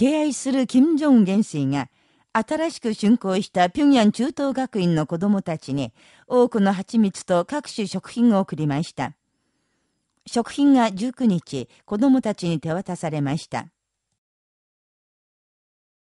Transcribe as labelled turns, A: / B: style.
A: 敬愛する金正恩元帥が、新しく竣工した平壌中等学院の子供たちに、多くの蜂蜜と各種食品を送りました。食品が19日、子供たちに手渡されました。